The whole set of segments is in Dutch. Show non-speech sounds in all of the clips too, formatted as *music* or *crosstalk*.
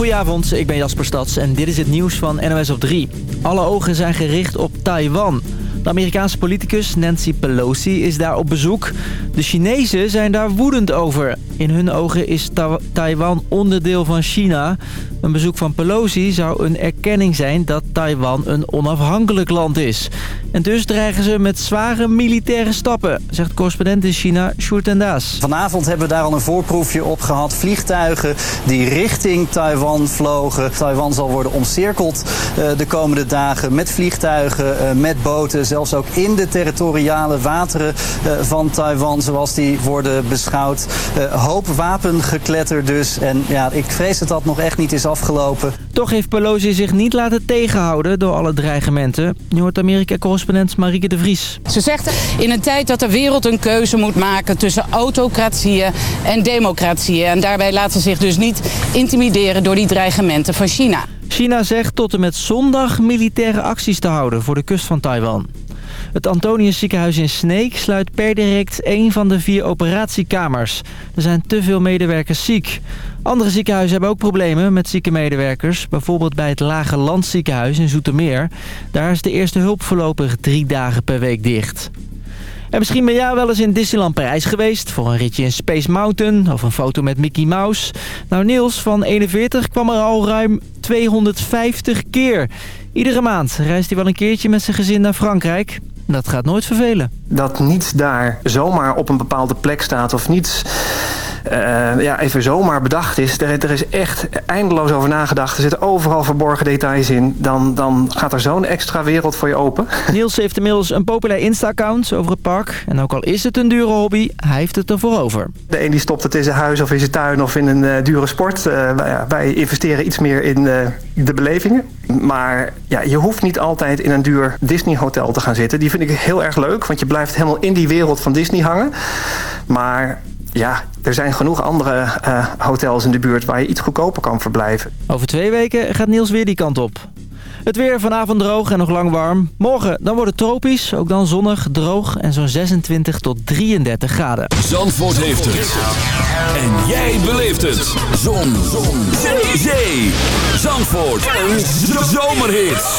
Goedenavond, ik ben Jasper Stads en dit is het nieuws van NOS op 3. Alle ogen zijn gericht op Taiwan. De Amerikaanse politicus Nancy Pelosi is daar op bezoek. De Chinezen zijn daar woedend over. In hun ogen is Taiwan onderdeel van China. Een bezoek van Pelosi zou een erkenning zijn dat Taiwan een onafhankelijk land is. En dus dreigen ze met zware militaire stappen, zegt correspondent in China Sjoerd. Vanavond hebben we daar al een voorproefje op gehad. Vliegtuigen die richting Taiwan vlogen. Taiwan zal worden omcirkeld uh, de komende dagen met vliegtuigen, uh, met boten. Zelfs ook in de territoriale wateren uh, van Taiwan, zoals die worden beschouwd. hoop wapengekletter dus. En ja, ik vrees dat dat nog echt niet is afgelopen. Toch heeft Pelosi zich niet laten tegenhouden door alle dreigementen. Nu hoort Amerika-correspondent Marieke de Vries. Ze zegt in een tijd dat de wereld een keuze moet maken tussen autocratieën en democratieën. En daarbij laten ze zich dus niet intimideren door die dreigementen van China. China zegt tot en met zondag militaire acties te houden voor de kust van Taiwan. Het Antonius ziekenhuis in Sneek sluit per direct één van de vier operatiekamers. Er zijn te veel medewerkers ziek. Andere ziekenhuizen hebben ook problemen met zieke medewerkers. Bijvoorbeeld bij het Lage Landziekenhuis in Zoetermeer. Daar is de eerste hulp voorlopig drie dagen per week dicht. En misschien ben jij wel eens in Disneyland Parijs geweest... voor een ritje in Space Mountain of een foto met Mickey Mouse. Nou, Niels van 41 kwam er al ruim 250 keer. Iedere maand reist hij wel een keertje met zijn gezin naar Frankrijk. Dat gaat nooit vervelen. Dat niets daar zomaar op een bepaalde plek staat of niets uh, ja, even zomaar bedacht is. Er, er, is echt eindeloos over nagedacht. Er zitten overal verborgen details in. Dan, dan gaat er zo'n extra wereld voor je open. *laughs* Niels heeft inmiddels een populair Insta-account over het park. En ook al is het een dure hobby, hij heeft het ervoor over. De een die stopt het in zijn huis of in zijn tuin of in een uh, dure sport. Uh, ja, wij investeren iets meer in de belevingen. Maar ja, je hoeft niet altijd in een duur Disney hotel te gaan zitten. Die vind ik heel erg leuk, want je blijft helemaal in die wereld van Disney hangen. Maar ja, er zijn genoeg andere uh, hotels in de buurt waar je iets goedkoper kan verblijven. Over twee weken gaat Niels weer die kant op. Het weer vanavond droog en nog lang warm. Morgen dan wordt het tropisch, ook dan zonnig, droog en zo'n 26 tot 33 graden. Zandvoort heeft het. En jij beleeft het. Zon. Zon. Zee. Zee. Zandvoort. Een zomerhit.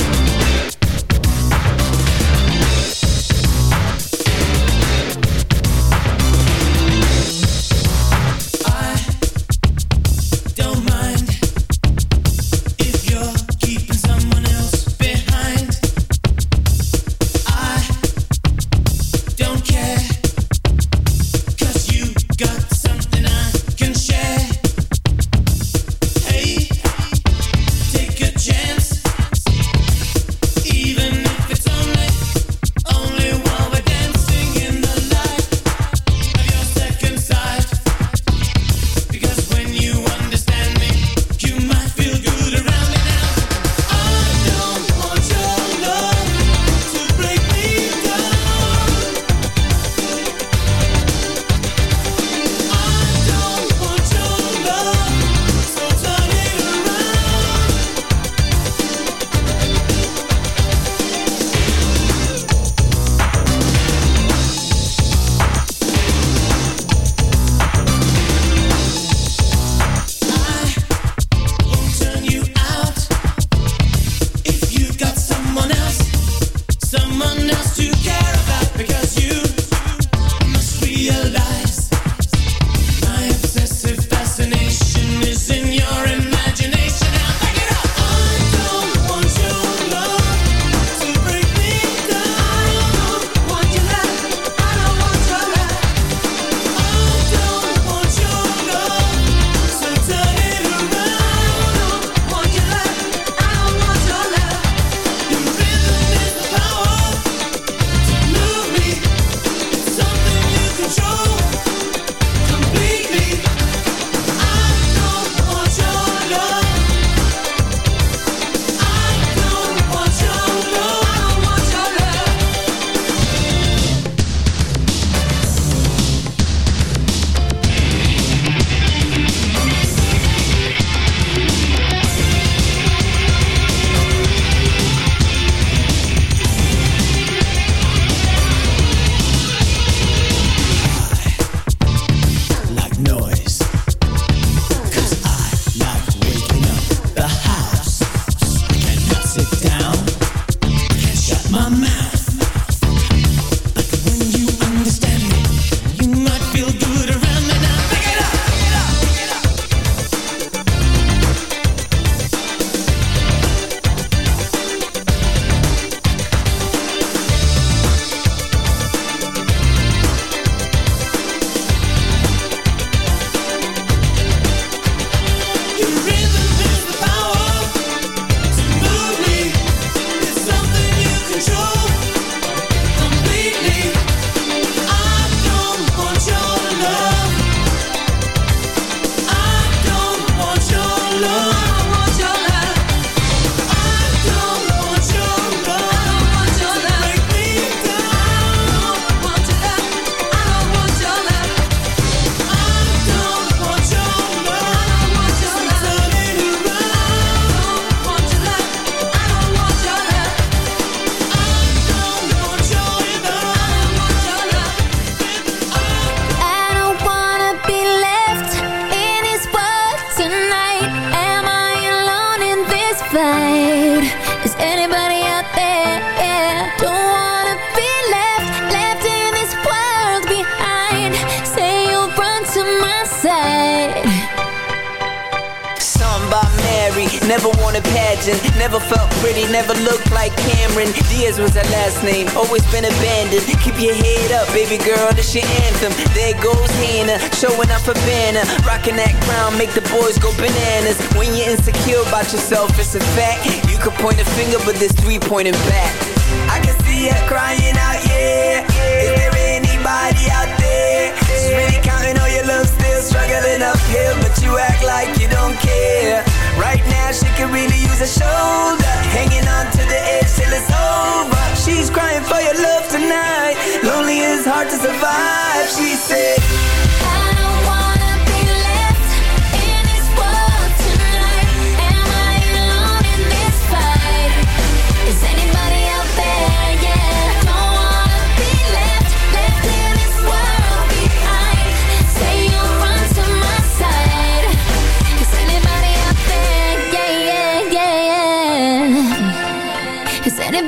Santa. Rocking that crown, make the boys go bananas. When you're insecure about yourself, it's a fact. You could point a finger, but there's three pointing back.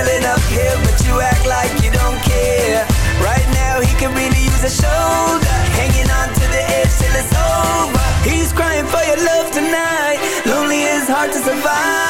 Up here, but you act like you don't care. Right now, he could really use a shoulder, hanging on to the edge till it's over. He's crying for your love tonight, lonely is hard to survive.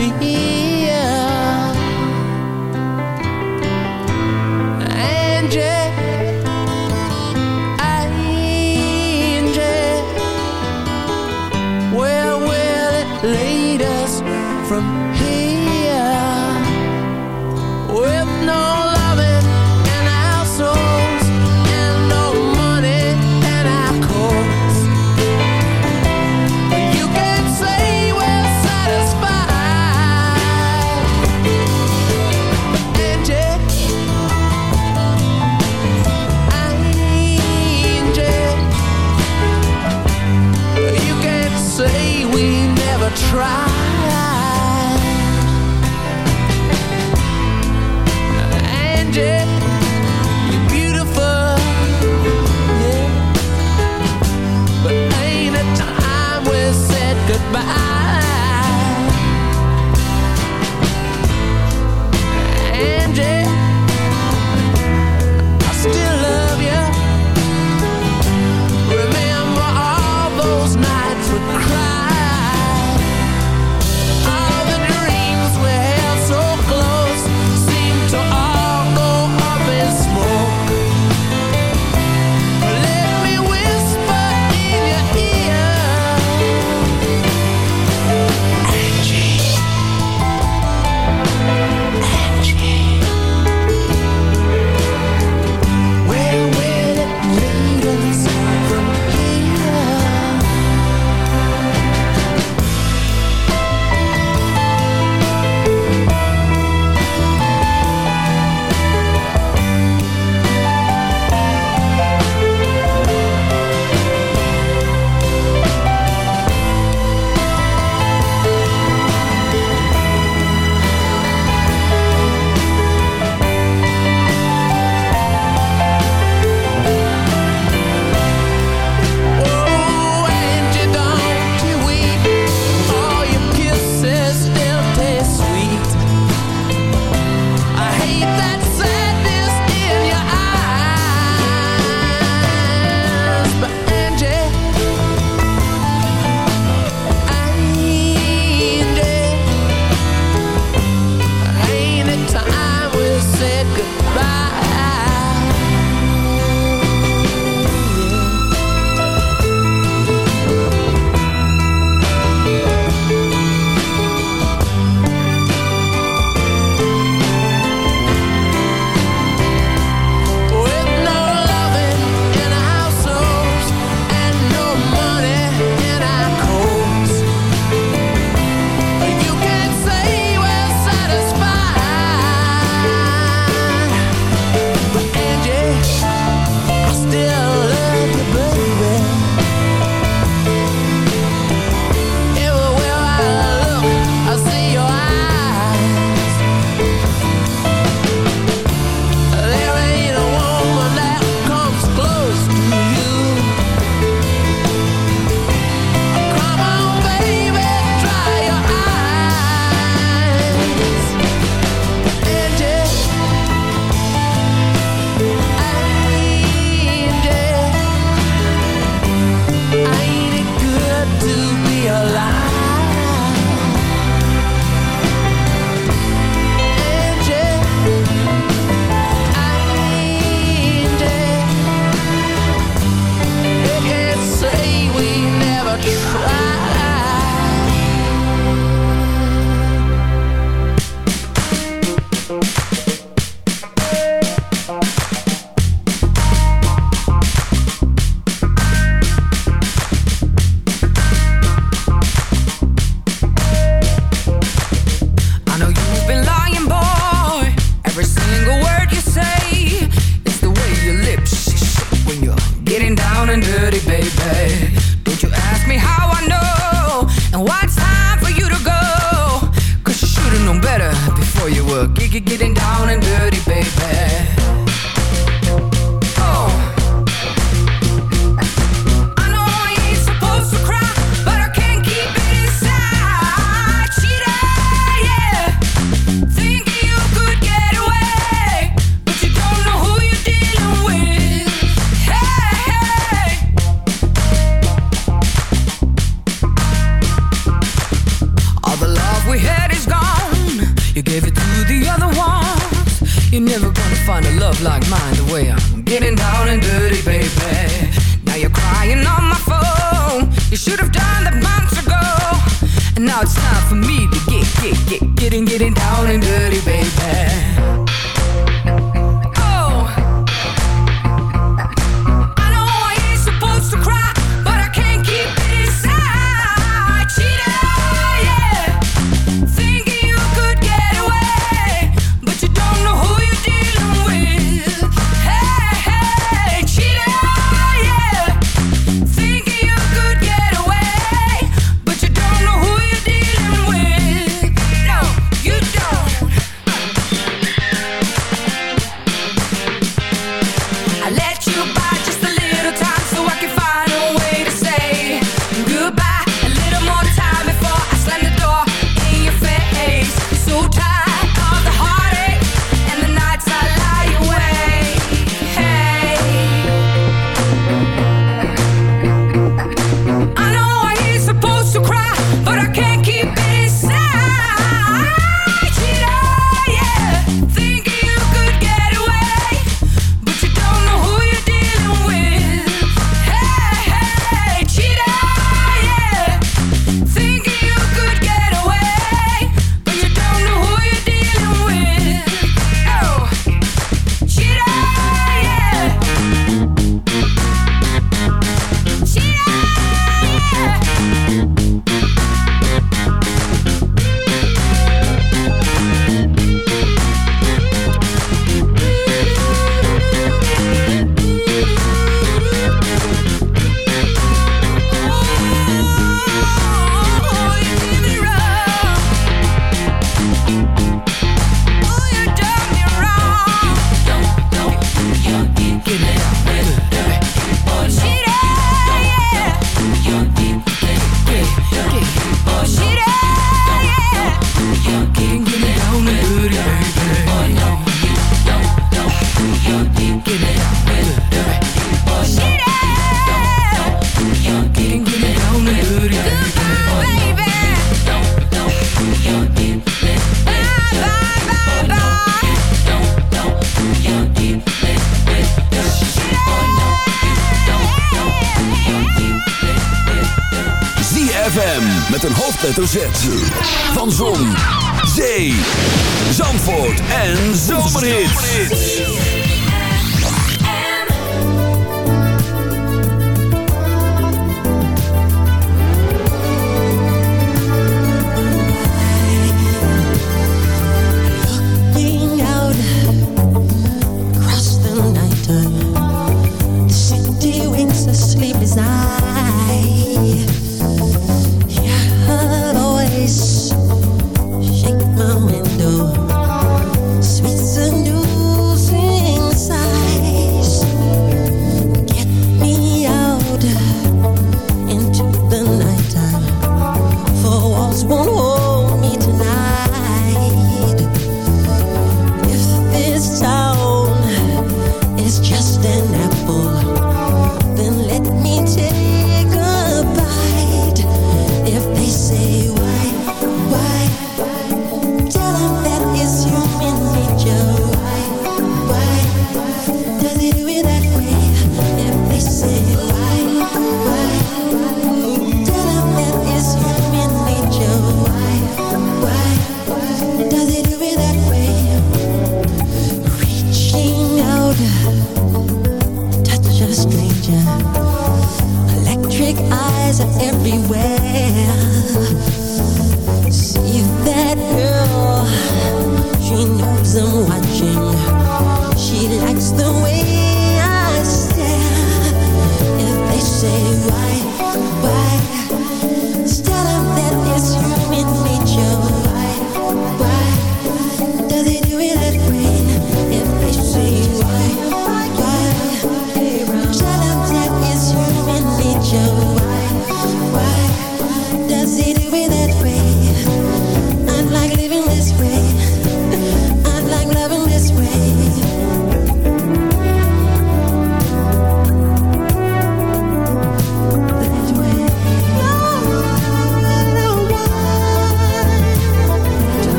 be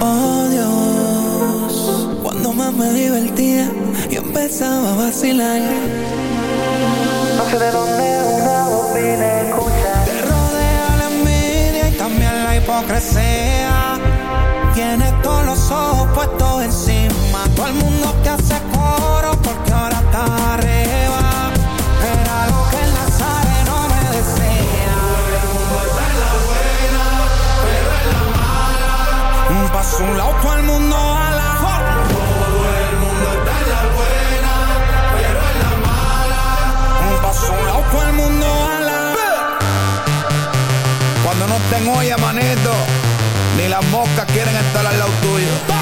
Oh Dios, cuando más me divertía, yo empezaba a vacilar. No sé de dónde una voz viene escucha. Te rodea la envidia y también la hipocresía. Tiene todos los ojos puestos encima. Todo el mundo Un a lado, todo el mundo ala. Todo el mundo está en la buena, pero en la mala. Un paso a un lado, todo mundo ala. Cuando no estén olla, manito, ni las moscas quieren estar al lado tuyo.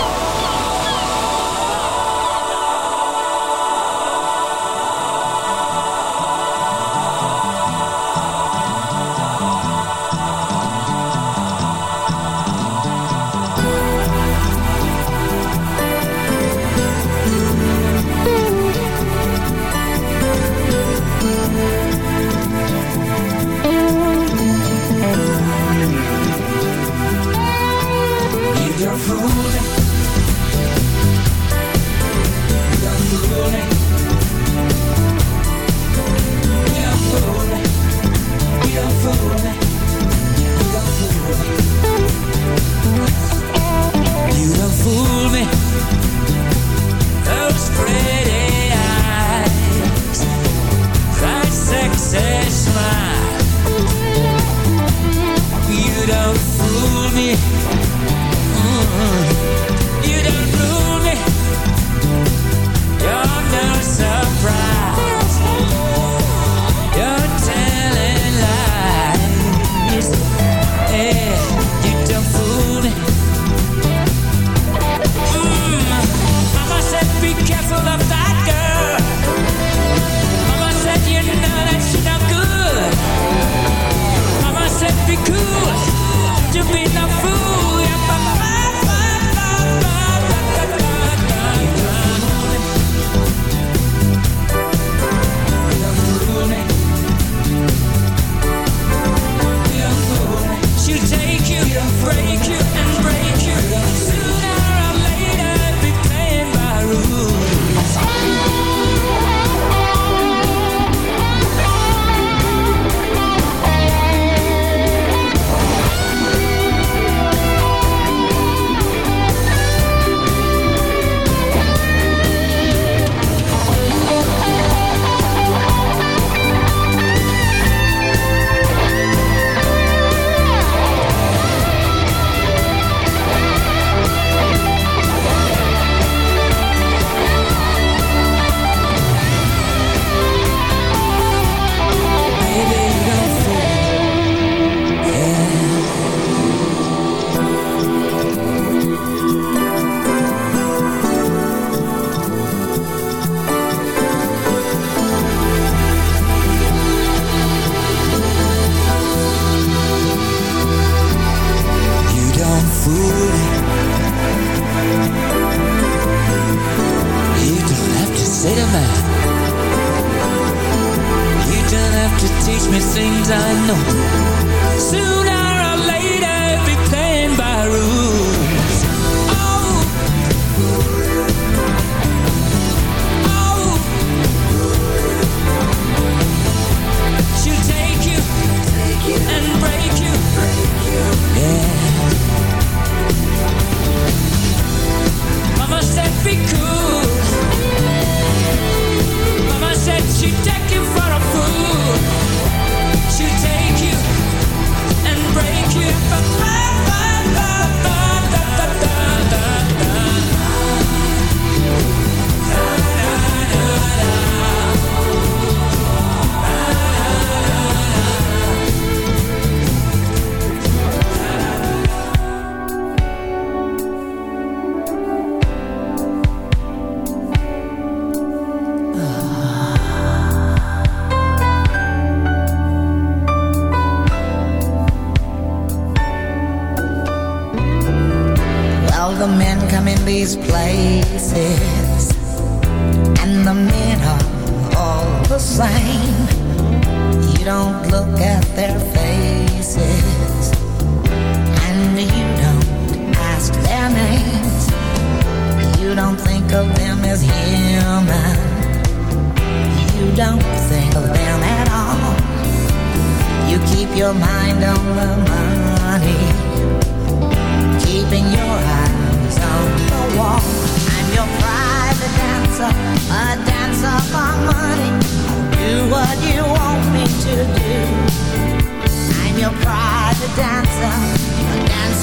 Milano.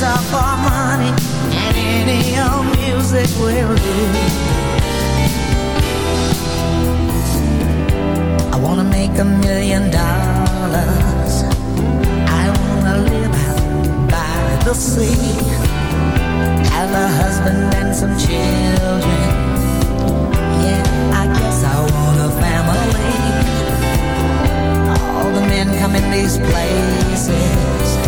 up our money and any old music will do. I wanna make a million dollars. I wanna live by the sea. Have a husband and some children. Yeah, I guess I want a family. All the men come in these places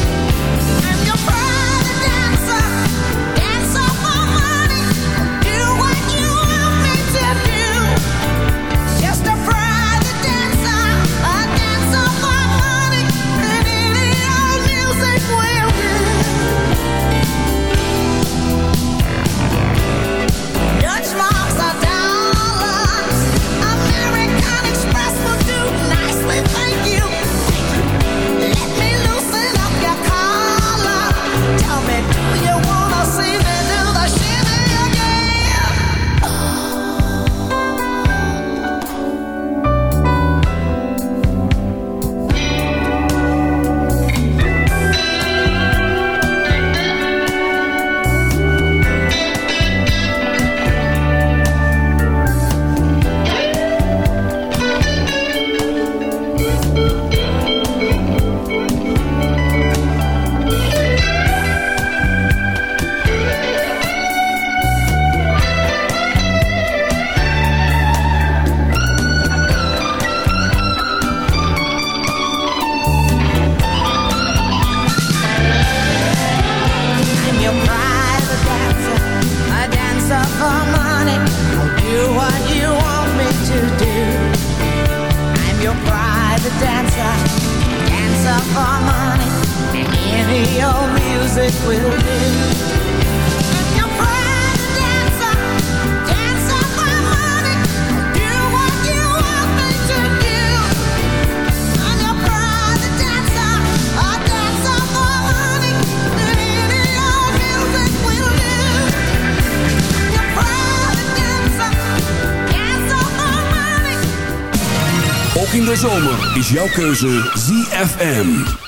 jouw keuze ZFM.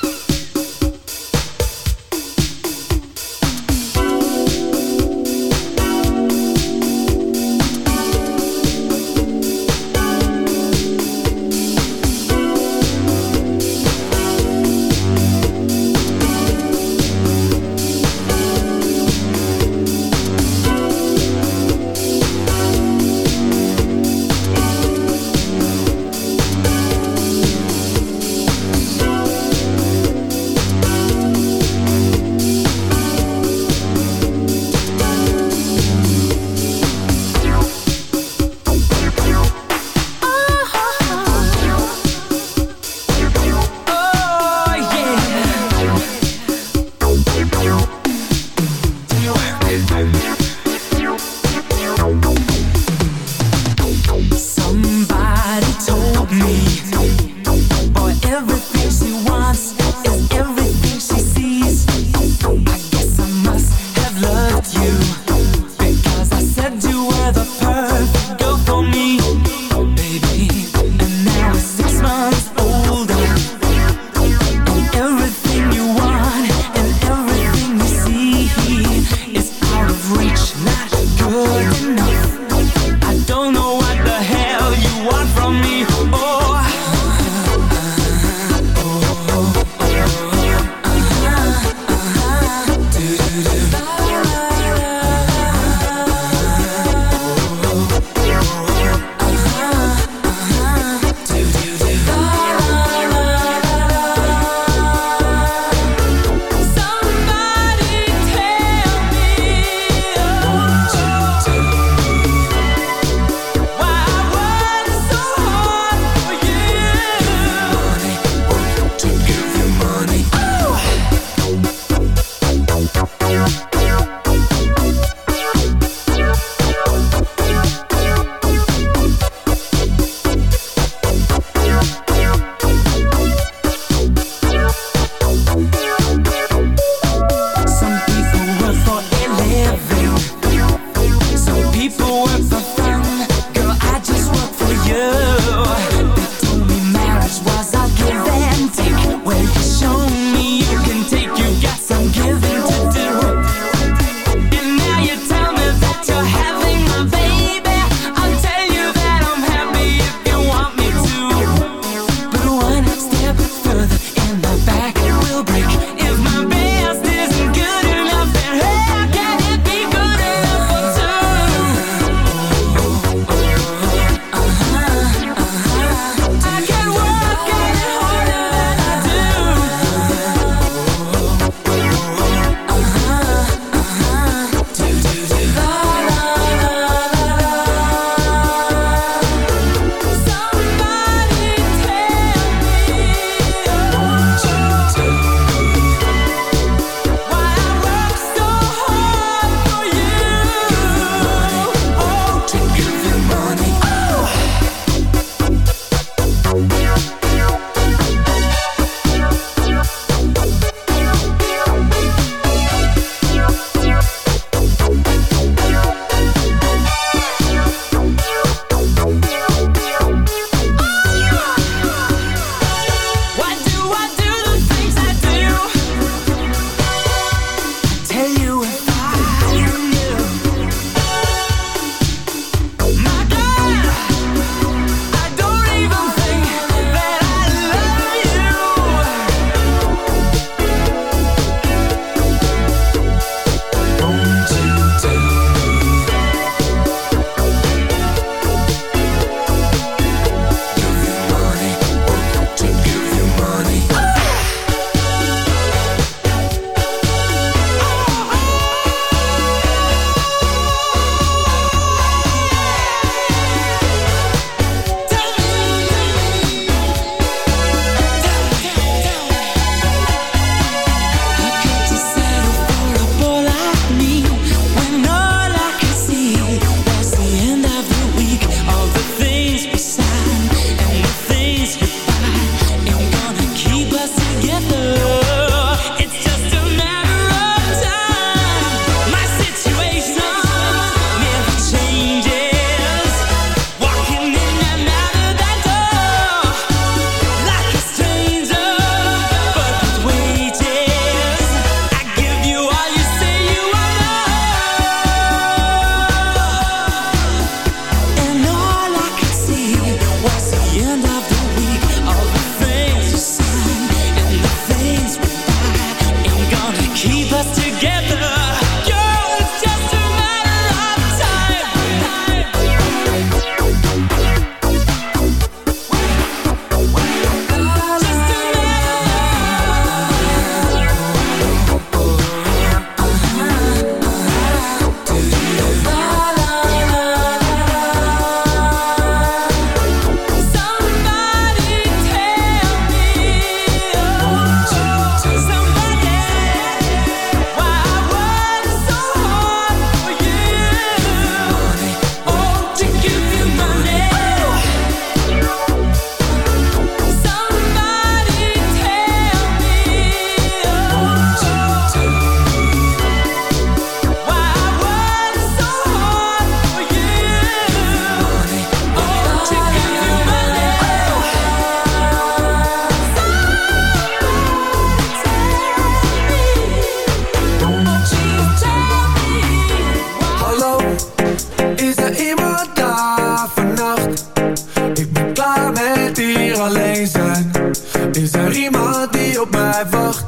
Is er iemand die op mij wacht?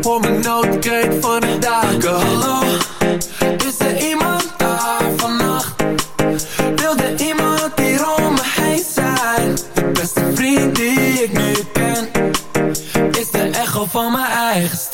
voor mijn noodkreet van de daken. Hallo, is er iemand daar vannacht? er iemand die om me heen zijn? De beste vriend die ik nu ken. Is de echo van mijn eigen stem.